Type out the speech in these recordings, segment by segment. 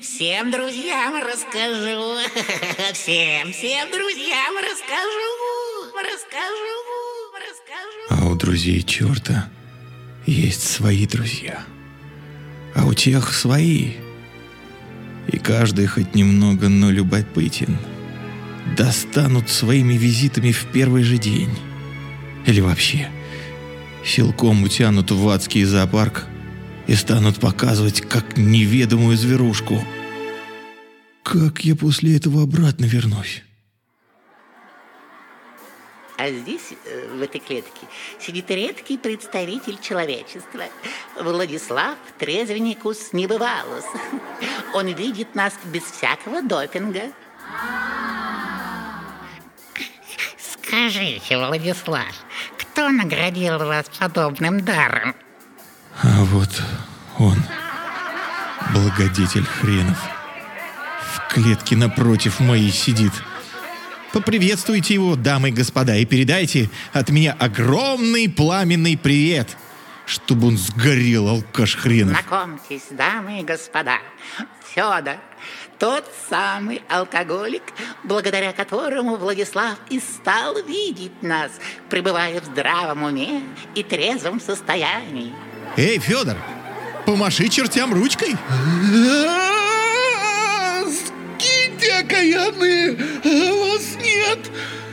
Всем друзьям расскажу. Всем, всем друзьям расскажу. Расскажу. Расскажу. А у друзей черта есть свои друзья. А у тех свои. И каждый хоть немного, но любопытен. Достанут своими визитами в первый же день. Или вообще силком утянут в адский зоопарк и станут показывать как неведомую зверушку. Как я после этого обратно вернусь? А здесь, э, в этой клетке, сидит редкий представитель человечества. Владислав Трезвенникус Небывалус. Он видит нас без всякого допинга. Скажите, Владислав, кто наградил вас подобным даром? А вот благодетель хренов, в клетке напротив моей сидит. Поприветствуйте его, дамы и господа, и передайте от меня огромный пламенный привет, чтобы он сгорел, алкаш хренов. Знакомьтесь, дамы и господа, Федор, тот самый алкоголик, благодаря которому Владислав и стал видеть нас, пребывая в здравом уме и трезвом состоянии. Эй, Федор, помаши чертям ручкой. Скиньте, окаянные, а вас нет.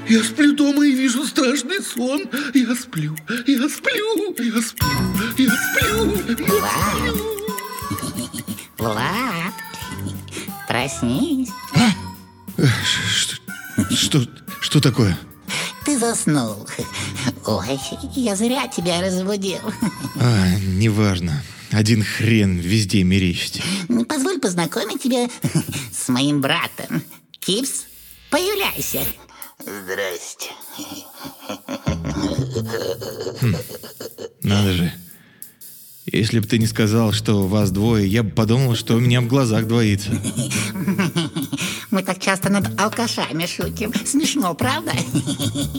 Я сплю дома и вижу страшный сон. Я сплю, я сплю, я сплю, я сплю, я сплю. Влад, проснись. Что, что, что такое? Ты заснул. Ой, я зря тебя разбудил. А, неважно. Один хрен везде мерещить. Позволь познакомить тебя с моим братом. Кипс, появляйся. Здрасте. Надо же. Если бы ты не сказал, что вас двое, я бы подумал, что у меня в глазах двоится. Мы так часто над алкашами шутим. Смешно, правда?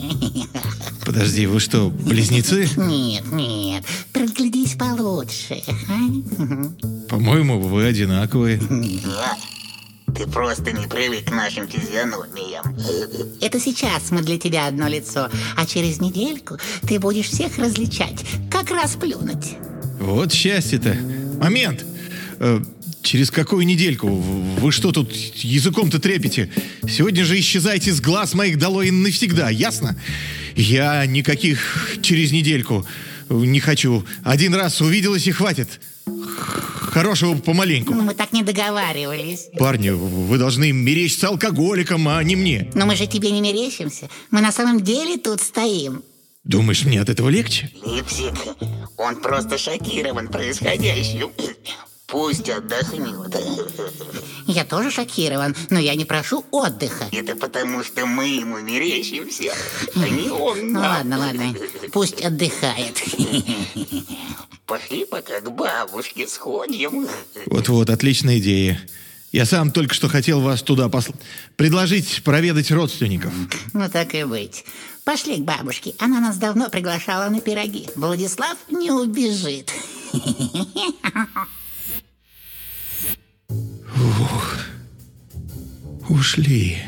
Подожди, вы что, близнецы? Нет, нет. Получше. а? По-моему, вы одинаковые. Да? Ты просто не привык к нашим физиономиям. Это сейчас мы для тебя одно лицо, а через недельку ты будешь всех различать, как раз плюнуть. Вот счастье-то. Момент. Э, через какую недельку? Вы что тут языком-то трепите? Сегодня же исчезайте с глаз моих долой навсегда, ясно? Я никаких через недельку не хочу. Один раз увиделась и хватит. Хорошего помаленьку. Ну, мы так не договаривались. Парни, вы должны мерещиться алкоголиком, а не мне. Но мы же тебе не мерещимся. Мы на самом деле тут стоим. Думаешь, мне от этого легче? Липсик, он просто шокирован происходящим. Пусть отдохнет. Я тоже шокирован, но я не прошу отдыха. Это потому, что мы ему мерещимся, а не он Ну нам. ладно, ладно, пусть отдыхает. Пошли пока к бабушке сходим. Вот-вот, отличная идея. Я сам только что хотел вас туда посл... предложить проведать родственников. Ну так и быть. Пошли к бабушке, она нас давно приглашала на пироги. Владислав не убежит. Ушли.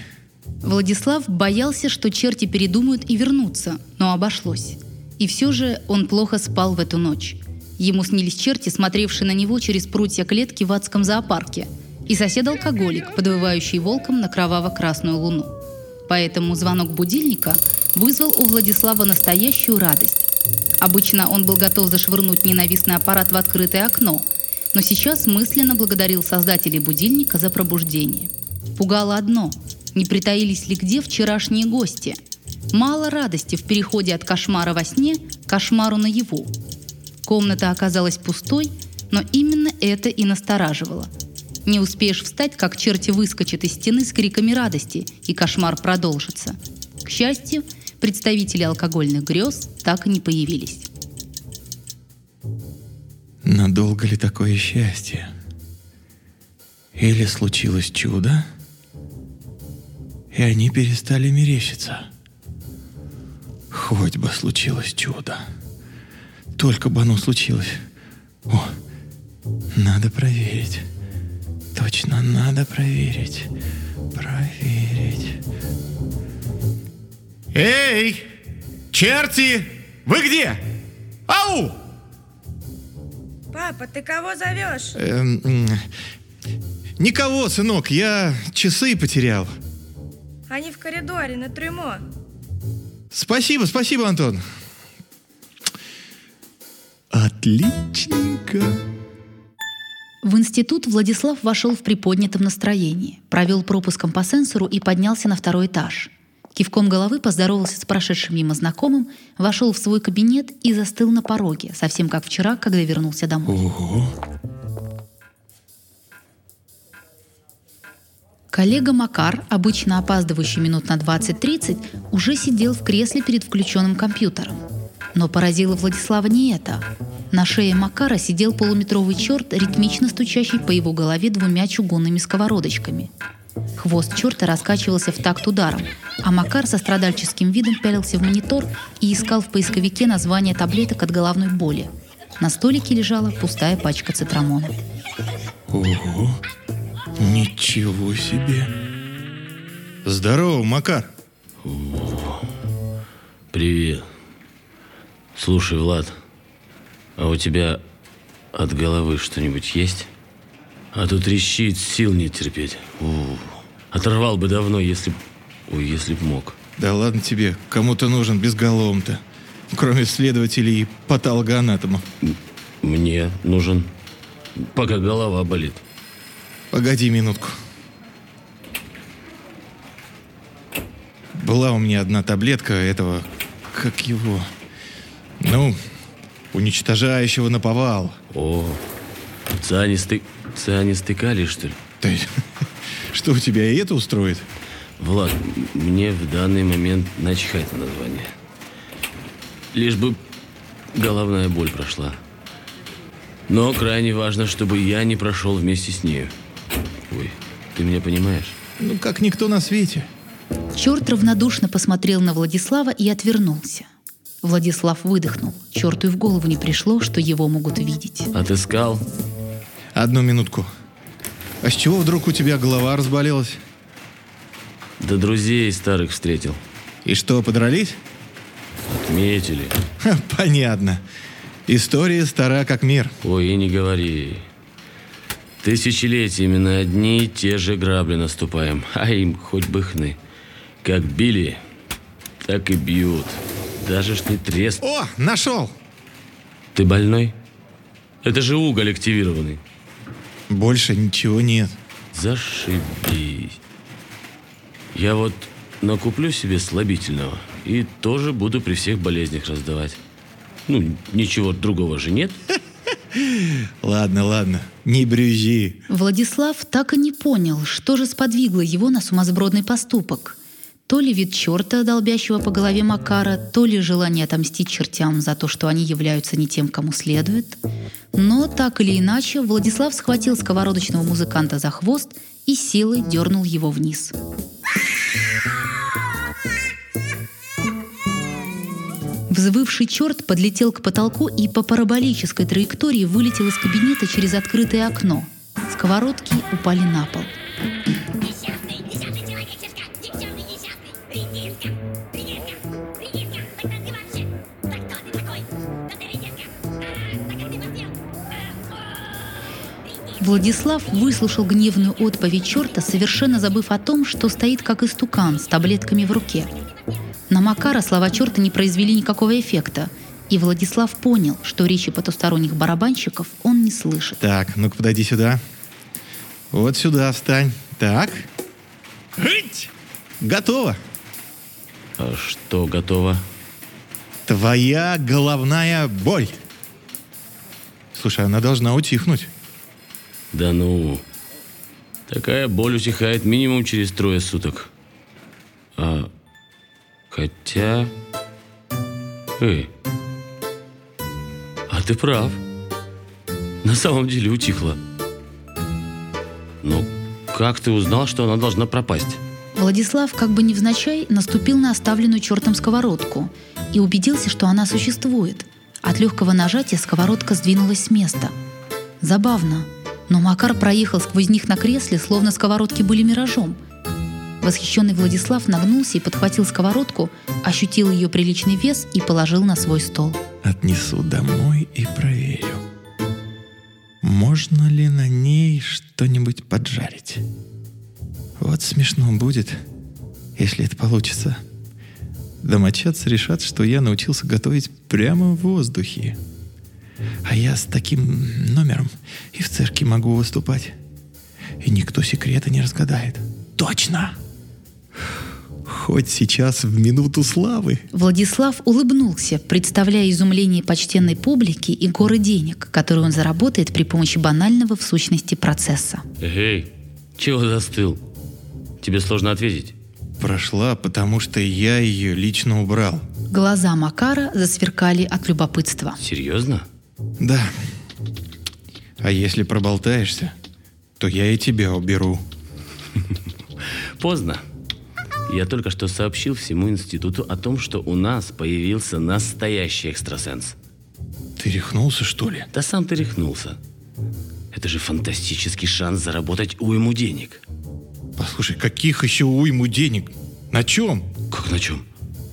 Владислав боялся, что черти передумают и вернутся, но обошлось. И все же он плохо спал в эту ночь. Ему снились черти, смотревшие на него через прутья клетки в адском зоопарке, и сосед-алкоголик, подвывающий волком на кроваво-красную луну. Поэтому звонок будильника вызвал у Владислава настоящую радость. Обычно он был готов зашвырнуть ненавистный аппарат в открытое окно, но сейчас мысленно благодарил создателей будильника за пробуждение. Пугало одно – не притаились ли где вчерашние гости? Мало радости в переходе от кошмара во сне к кошмару наяву. Комната оказалась пустой, но именно это и настораживало. Не успеешь встать, как черти выскочат из стены с криками радости, и кошмар продолжится. К счастью, представители алкогольных грез так и не появились. Надолго ли такое счастье? Или случилось чудо, и они перестали мерещиться? Хоть бы случилось чудо. Только бы оно случилось. О, надо проверить. точно надо проверить. Проверить. Эй! Черти! Вы где? Ау! Папа, ты кого зовешь? Эм, никого, сынок, я часы потерял. Они в коридоре, на трюмо. Спасибо, спасибо, Антон. Отличненько. В институт Владислав вошел в приподнятом настроении, провел пропуском по сенсору и поднялся на второй этаж. Кивком головы поздоровался с прошедшим мимо знакомым, вошел в свой кабинет и застыл на пороге, совсем как вчера, когда вернулся домой. Ого. Коллега Макар, обычно опаздывающий минут на 20-30, уже сидел в кресле перед включенным компьютером. Но поразило Владислава не это. На шее Макара сидел полуметровый черт, ритмично стучащий по его голове двумя чугунными сковородочками. Хвост черта раскачивался в такт ударом, а Макар со страдальческим видом пялился в монитор и искал в поисковике название таблеток от головной боли. На столике лежала пустая пачка цитрамона. Ого. Ничего себе. Здорово, Макар. Привет. Слушай, Влад, а у тебя от головы что-нибудь есть? А то трещит, сил не терпеть. У, Оторвал бы давно, если б... Ой, если б мог. Да ладно тебе, кому-то нужен безголовым-то. Кроме следователей и патологоанатомов. Мне нужен, пока голова болит. Погоди минутку. Была у меня одна таблетка этого, как его, ну, уничтожающего наповал. О, цианисты... цианистый калий, что ли? Да, что у тебя и это устроит? Влад, мне в данный момент начихать на название. Лишь бы головная боль прошла. Но крайне важно, чтобы я не прошел вместе с нею. Ой, ты меня понимаешь? Ну, как никто на свете. Черт равнодушно посмотрел на Владислава и отвернулся. Владислав выдохнул. Черту и в голову не пришло, что его могут видеть. Отыскал? Одну минутку. А с чего вдруг у тебя голова разболелась? Да друзей старых встретил. И что, подрались? Отметили. Ха, понятно. История стара как мир. Ой, и не говори. Тысячелетиями на одни и те же грабли наступаем, а им хоть бы хны. Как били, так и бьют. Даже ж не трест. О, нашел! Ты больной? Это же уголь активированный. Больше ничего нет. Зашибись. Я вот накуплю себе слабительного и тоже буду при всех болезнях раздавать. Ну, ничего другого же нет. Ладно, ладно, не брюзи. Владислав так и не понял, что же сподвигло его на сумасбродный поступок. То ли вид черта, долбящего по голове Макара, то ли желание отомстить чертям за то, что они являются не тем, кому следует. Но так или иначе, Владислав схватил сковородочного музыканта за хвост и силой дернул его вниз. Взвывший черт подлетел к потолку и по параболической траектории вылетел из кабинета через открытое окно. Сковородки упали на пол. Владислав выслушал гневную отповедь черта, совершенно забыв о том, что стоит как истукан с таблетками в руке. На Макара слова черта не произвели никакого эффекта, и Владислав понял, что речи потусторонних барабанщиков он не слышит. Так, ну-ка подойди сюда. Вот сюда встань. Так. Хыть! Готово. А что готово? Твоя головная боль. Слушай, она должна утихнуть. Да ну. Такая боль утихает минимум через трое суток. А хотя... Эй, а ты прав. На самом деле утихла. Но как ты узнал, что она должна пропасть? Владислав, как бы невзначай, наступил на оставленную чертом сковородку и убедился, что она существует. От легкого нажатия сковородка сдвинулась с места. Забавно. Но Макар проехал сквозь них на кресле, словно сковородки были миражом. Восхищенный Владислав нагнулся и подхватил сковородку, ощутил ее приличный вес и положил на свой стол. Отнесу домой и проверю. Можно ли на ней что-нибудь поджарить? Вот смешно будет, если это получится. Домочадцы решат, что я научился готовить прямо в воздухе. А я с таким номером и в церкви могу выступать. И никто секрета не разгадает. Точно! Хоть сейчас в минуту славы. Владислав улыбнулся, представляя изумление почтенной публики и горы денег, которые он заработает при помощи банального в сущности процесса. Эй, чего застыл? Тебе сложно ответить? Прошла, потому что я ее лично убрал. Глаза Макара засверкали от любопытства. Серьезно? Да. А если проболтаешься, то я и тебя уберу. Поздно. Я только что сообщил всему институту о том, что у нас появился настоящий экстрасенс. Ты рехнулся, что ли? Да сам ты рехнулся. Это же фантастический шанс заработать уйму денег. Послушай, каких еще уйму денег? На чем? Как на чем?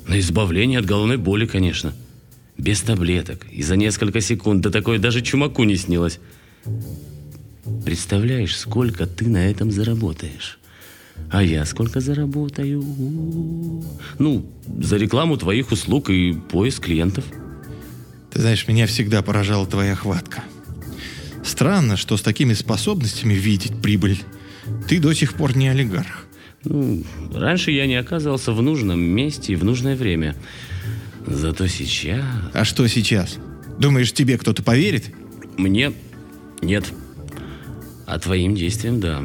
На избавление от головной боли, конечно. Без таблеток. И за несколько секунд. Да такое даже чумаку не снилось. Представляешь, сколько ты на этом заработаешь? А я сколько заработаю? Ну, за рекламу твоих услуг и поиск клиентов. Ты знаешь, меня всегда поражала твоя хватка. Странно, что с такими способностями видеть прибыль ты до сих пор не олигарх. Ну, раньше я не оказывался в нужном месте и в нужное время. Зато сейчас... А что сейчас? Думаешь, тебе кто-то поверит? Мне нет. А твоим действиям да.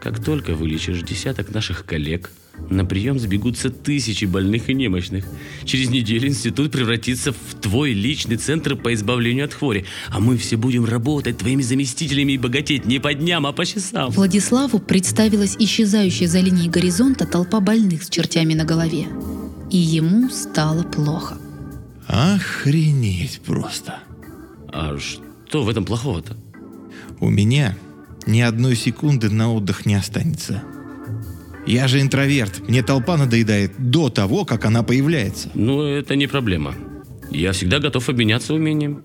Как только вылечишь десяток наших коллег, на прием сбегутся тысячи больных и немощных. Через неделю институт превратится в твой личный центр по избавлению от хвори. А мы все будем работать твоими заместителями и богатеть не по дням, а по часам. Владиславу представилась исчезающая за линией горизонта толпа больных с чертями на голове. И ему стало плохо. Охренеть просто. А что в этом плохого-то? У меня ни одной секунды на отдых не останется. Я же интроверт. Мне толпа надоедает до того, как она появляется. Ну, это не проблема. Я всегда готов обменяться умением.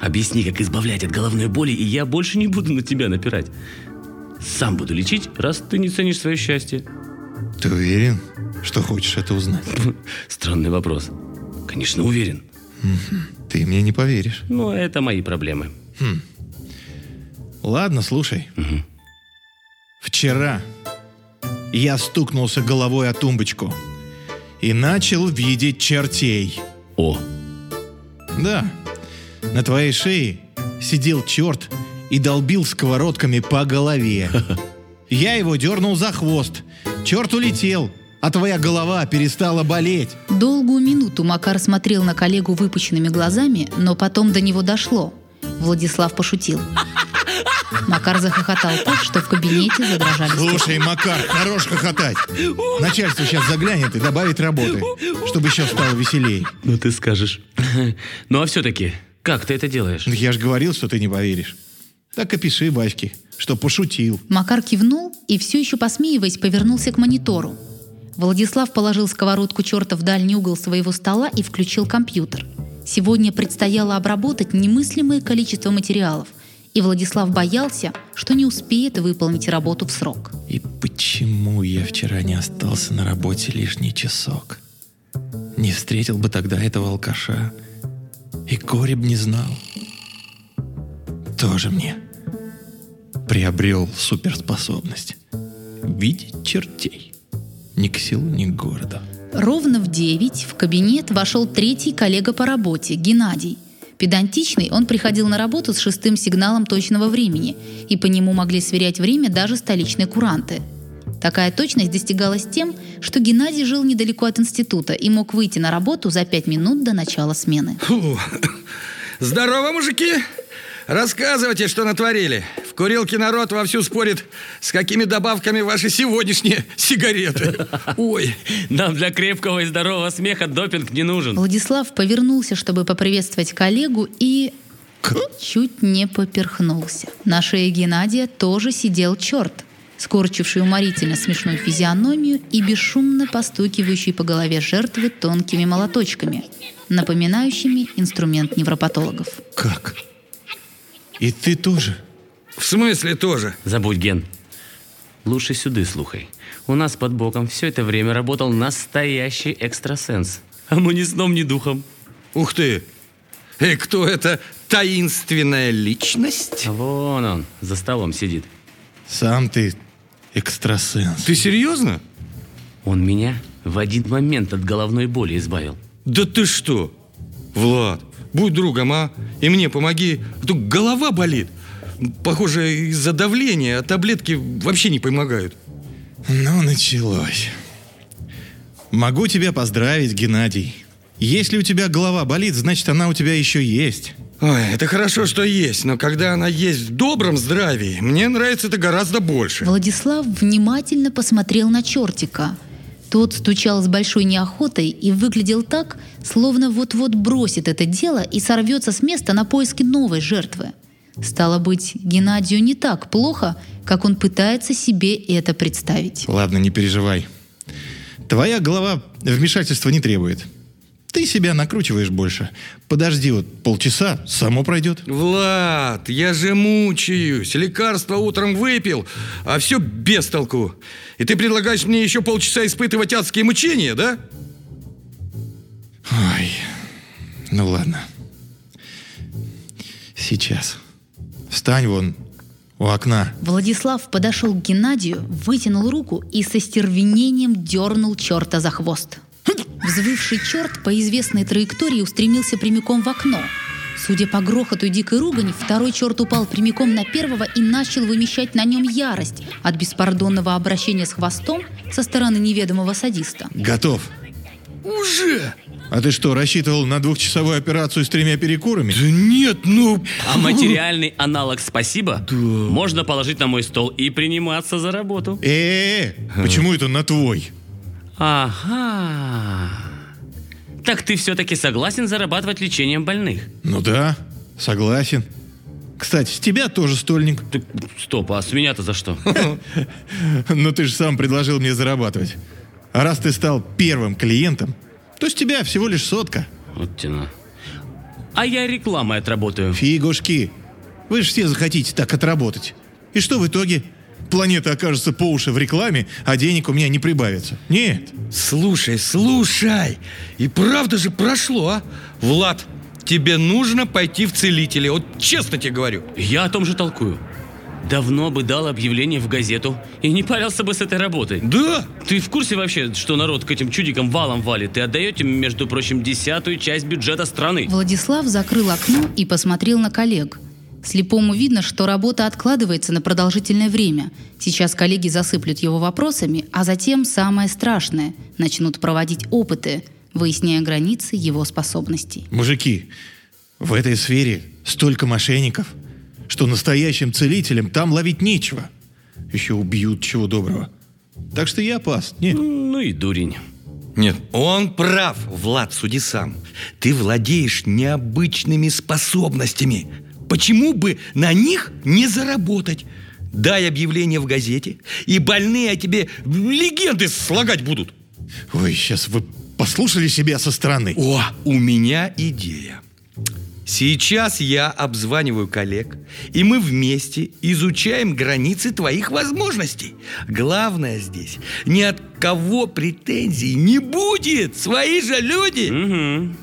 Объясни, как избавлять от головной боли, и я больше не буду на тебя напирать. Сам буду лечить, раз ты не ценишь свое счастье. Ты уверен, что хочешь это узнать? Странный вопрос. Конечно, уверен. Ты мне не поверишь. Но это мои проблемы. Ладно, слушай. Вчера я стукнулся головой о тумбочку и начал видеть чертей. О, Да, на твоей шее сидел черт и долбил сковородками по голове. Я его дернул за хвост. Черт улетел, а твоя голова перестала болеть. Долгую минуту Макар смотрел на коллегу выпученными глазами, но потом до него дошло. Владислав пошутил. Макар захохотал так, что в кабинете задрожали стекла. Слушай, Макар, хорош хохотать. Начальство сейчас заглянет и добавит работы, чтобы еще стало веселей. ну ты скажешь. Ну а все-таки, как ты это делаешь? Ну, Я же говорил, что ты не поверишь. Так и пиши, Ваське, что пошутил. Макар кивнул и, все еще посмеиваясь, повернулся к монитору. Владислав положил сковородку черта в дальний угол своего стола и включил компьютер. Сегодня предстояло обработать немыслимое количество материалов, и Владислав боялся, что не успеет выполнить работу в срок. И почему я вчера не остался на работе лишний часок? Не встретил бы тогда этого алкаша. И горе б не знал. Тоже мне приобрел суперспособность. Видеть чертей. Ни к селу, ни к городу. Ровно в 9 в кабинет вошел третий коллега по работе, Геннадий. Педантичный, он приходил на работу с шестым сигналом точного времени, и по нему могли сверять время даже столичные куранты. Такая точность достигалась тем, что Геннадий жил недалеко от института и мог выйти на работу за пять минут до начала смены. Фу. Здорово, мужики! Рассказывайте, что натворили. В курилке народ вовсю спорит, с какими добавками ваши сегодняшние сигареты. Ой, Нам для крепкого и здорового смеха допинг не нужен. Владислав повернулся, чтобы поприветствовать коллегу, и Чуть не поперхнулся. На шее Геннадия тоже сидел черт, скорчивший уморительно смешную физиономию и бесшумно постукивающий по голове жертвы тонкими молоточками, напоминающими инструмент невропатологов. Как? И ты тоже? В смысле тоже? Забудь, Ген. Лучше сюда слухай. У нас под боком все это время работал настоящий экстрасенс. А мы ни сном, ни духом. Ух ты! И кто это таинственная личность? А вон он, за столом сидит. Сам ты экстрасенс. Ты серьезно? Он меня в один момент от головной боли избавил. Да ты что? Влад, будь другом, а? И мне помоги. А то голова болит. Похоже, из-за давления, а таблетки вообще не помогают. Ну, началось. Могу тебя поздравить, Геннадий. Если у тебя голова болит, значит, она у тебя еще есть. Ой, это хорошо, что есть, но когда она есть в добром здравии, мне нравится это гораздо больше. Владислав внимательно посмотрел на чертика. Тот стучал с большой неохотой и выглядел так, словно вот-вот бросит это дело и сорвется с места на поиски новой жертвы. Стало быть, Геннадию не так плохо, как он пытается себе это представить. Ладно, не переживай. Твоя голова вмешательства не требует. Ты себя накручиваешь больше. Подожди вот полчаса, само пройдет. Влад, я же мучаюсь. Лекарство утром выпил, а все без толку. И ты предлагаешь мне еще полчаса испытывать адские мучения, да? Ой, ну ладно. Сейчас. Встань вон у окна. Владислав подошел к Геннадию, вытянул руку и со стервенением дернул черта за хвост. Взвывший черт по известной траектории устремился прямиком в окно. Судя по грохоту и дикой ругани, второй черт упал прямиком на первого и начал вымещать на нем ярость от беспардонного обращения с хвостом со стороны неведомого садиста. Готов. Уже? А ты что, рассчитывал на двухчасовую операцию с тремя перекурами? Да нет, ну... А материальный аналог «спасибо» можно положить на мой стол и приниматься за работу. Э, почему это на твой? Ага. Так ты все-таки согласен зарабатывать лечением больных? Ну да, согласен. Кстати, с тебя тоже стольник. Ты, стоп, а с меня-то за что? Но ты же сам предложил мне зарабатывать. А раз ты стал первым клиентом, то с тебя всего лишь сотка. Вот тяна. А я рекламой отработаю. Фигушки. Вы же все захотите так отработать. И что в итоге? Планета окажется по уши в рекламе, а денег у меня не прибавится. Нет. Слушай, слушай. И правда же прошло, а? Влад, тебе нужно пойти в целители. Вот честно тебе говорю. Я о том же толкую. Давно бы дал объявление в газету и не парился бы с этой работой. Да? Ты в курсе вообще, что народ к этим чудикам валом валит и отдаете, между прочим, десятую часть бюджета страны? Владислав закрыл окно и посмотрел на коллег. Слепому видно, что работа откладывается на продолжительное время. Сейчас коллеги засыплют его вопросами, а затем самое страшное – начнут проводить опыты, выясняя границы его способностей. Мужики, в этой сфере столько мошенников, что настоящим целителям там ловить нечего. Еще убьют чего доброго. Так что я пас. Нет. Ну и дурень. Нет, он прав, Влад, суди сам. Ты владеешь необычными способностями. Почему бы на них не заработать? Дай объявление в газете, и больные о тебе легенды слагать будут. Ой, сейчас вы послушали себя со стороны. О, у меня идея. Сейчас я обзваниваю коллег, и мы вместе изучаем границы твоих возможностей. Главное здесь, ни от кого претензий не будет. Свои же люди. Угу.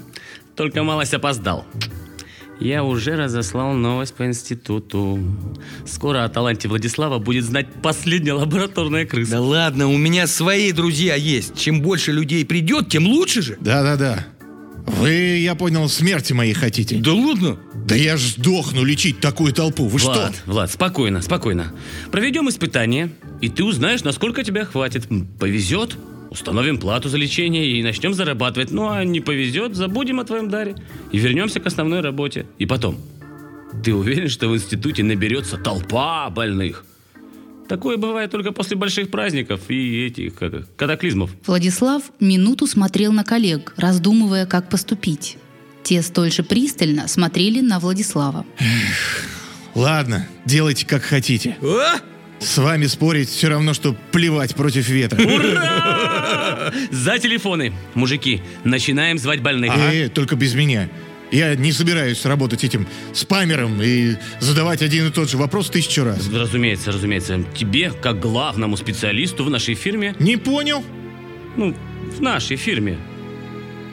Только малость опоздал. Я уже разослал новость по институту. Скоро о таланте Владислава будет знать последняя лабораторная крыса. Да ладно, у меня свои друзья есть. Чем больше людей придет, тем лучше же. Да-да-да. Вы, я понял, смерти моей хотите. Да ладно. Да я ж сдохну лечить такую толпу. Вы Влад, что? Влад, спокойно, спокойно. Проведем испытание, и ты узнаешь, насколько тебя хватит. Повезет, установим плату за лечение и начнем зарабатывать. Ну, а не повезет, забудем о твоем даре и вернемся к основной работе. И потом, ты уверен, что в институте наберется толпа больных? Такое бывает только после больших праздников и этих как катаклизмов. Владислав минуту смотрел на коллег, раздумывая, как поступить. Те столь же пристально смотрели на Владислава. Ладно, делайте как хотите. О! С вами спорить все равно, что плевать против ветра. За телефоны. Мужики, начинаем звать больных. Э, только без меня. Я не собираюсь работать этим спамером и задавать один и тот же вопрос тысячу раз. Разумеется, разумеется. Тебе, как главному специалисту в нашей фирме, Не понял? ну, в нашей фирме,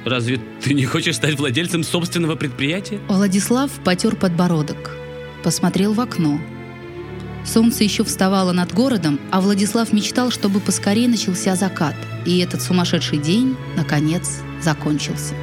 разве ты не хочешь стать владельцем собственного предприятия? Владислав потер подбородок, посмотрел в окно. Солнце еще вставало над городом, а Владислав мечтал, чтобы поскорее начался закат, и этот сумасшедший день, наконец, закончился.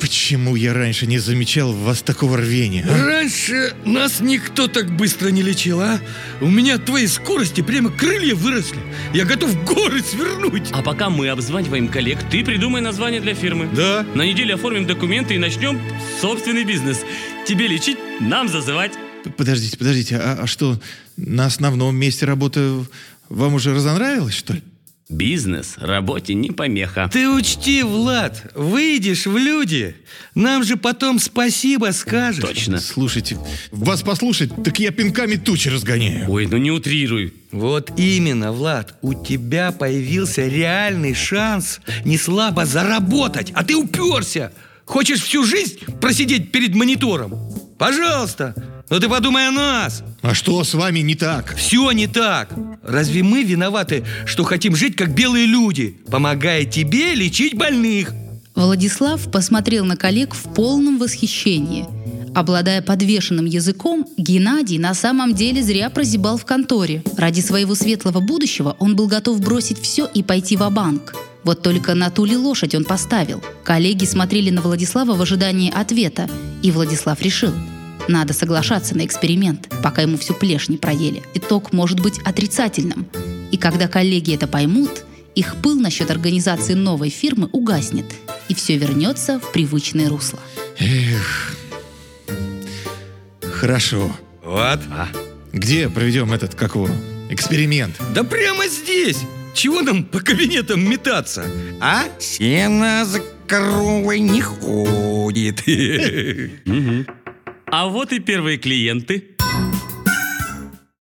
Почему я раньше не замечал в вас такого рвения? а? Раньше нас никто так быстро не лечил, а? У меня от твоей скорости прямо крылья выросли. Я готов горы свернуть. А пока мы обзваниваем коллег, ты придумай название для фирмы. Да. На неделе оформим документы и начнем собственный бизнес. Тебе лечить, нам зазывать. Подождите, подождите, а, а что, на основном месте работы вам уже разонравилось, что ли? Бизнес работе не помеха. Ты учти, Влад, выйдешь в люди, нам же потом спасибо скажешь. Точно. Слушайте, вас послушать, так я пинками тучи разгоняю. Ой, ну не утрируй. Вот именно, Влад, у тебя появился реальный шанс не слабо заработать, а ты уперся. Хочешь всю жизнь просидеть перед монитором? Пожалуйста, но ты подумай о нас. А что с вами не так? Все не так. Разве мы виноваты, что хотим жить как белые люди, помогая тебе лечить больных? Владислав посмотрел на коллег в полном восхищении. Обладая подвешенным языком, Геннадий на самом деле зря прозябал в конторе. Ради своего светлого будущего он был готов бросить все и пойти в банк Вот только на ту ли лошадь он поставил. Коллеги смотрели на Владислава в ожидании ответа, и Владислав решил – надо соглашаться на эксперимент, пока ему всю плешь не проели. Итог может быть отрицательным. И когда коллеги это поймут, их пыл насчет организации новой фирмы угаснет, и все вернется в привычное русло. Эх. Хорошо. Вот. Где проведем этот, как его, эксперимент? Да прямо здесь. Чего нам по кабинетам метаться? А? Сено за коровой не ходит. А вот и первые клиенты.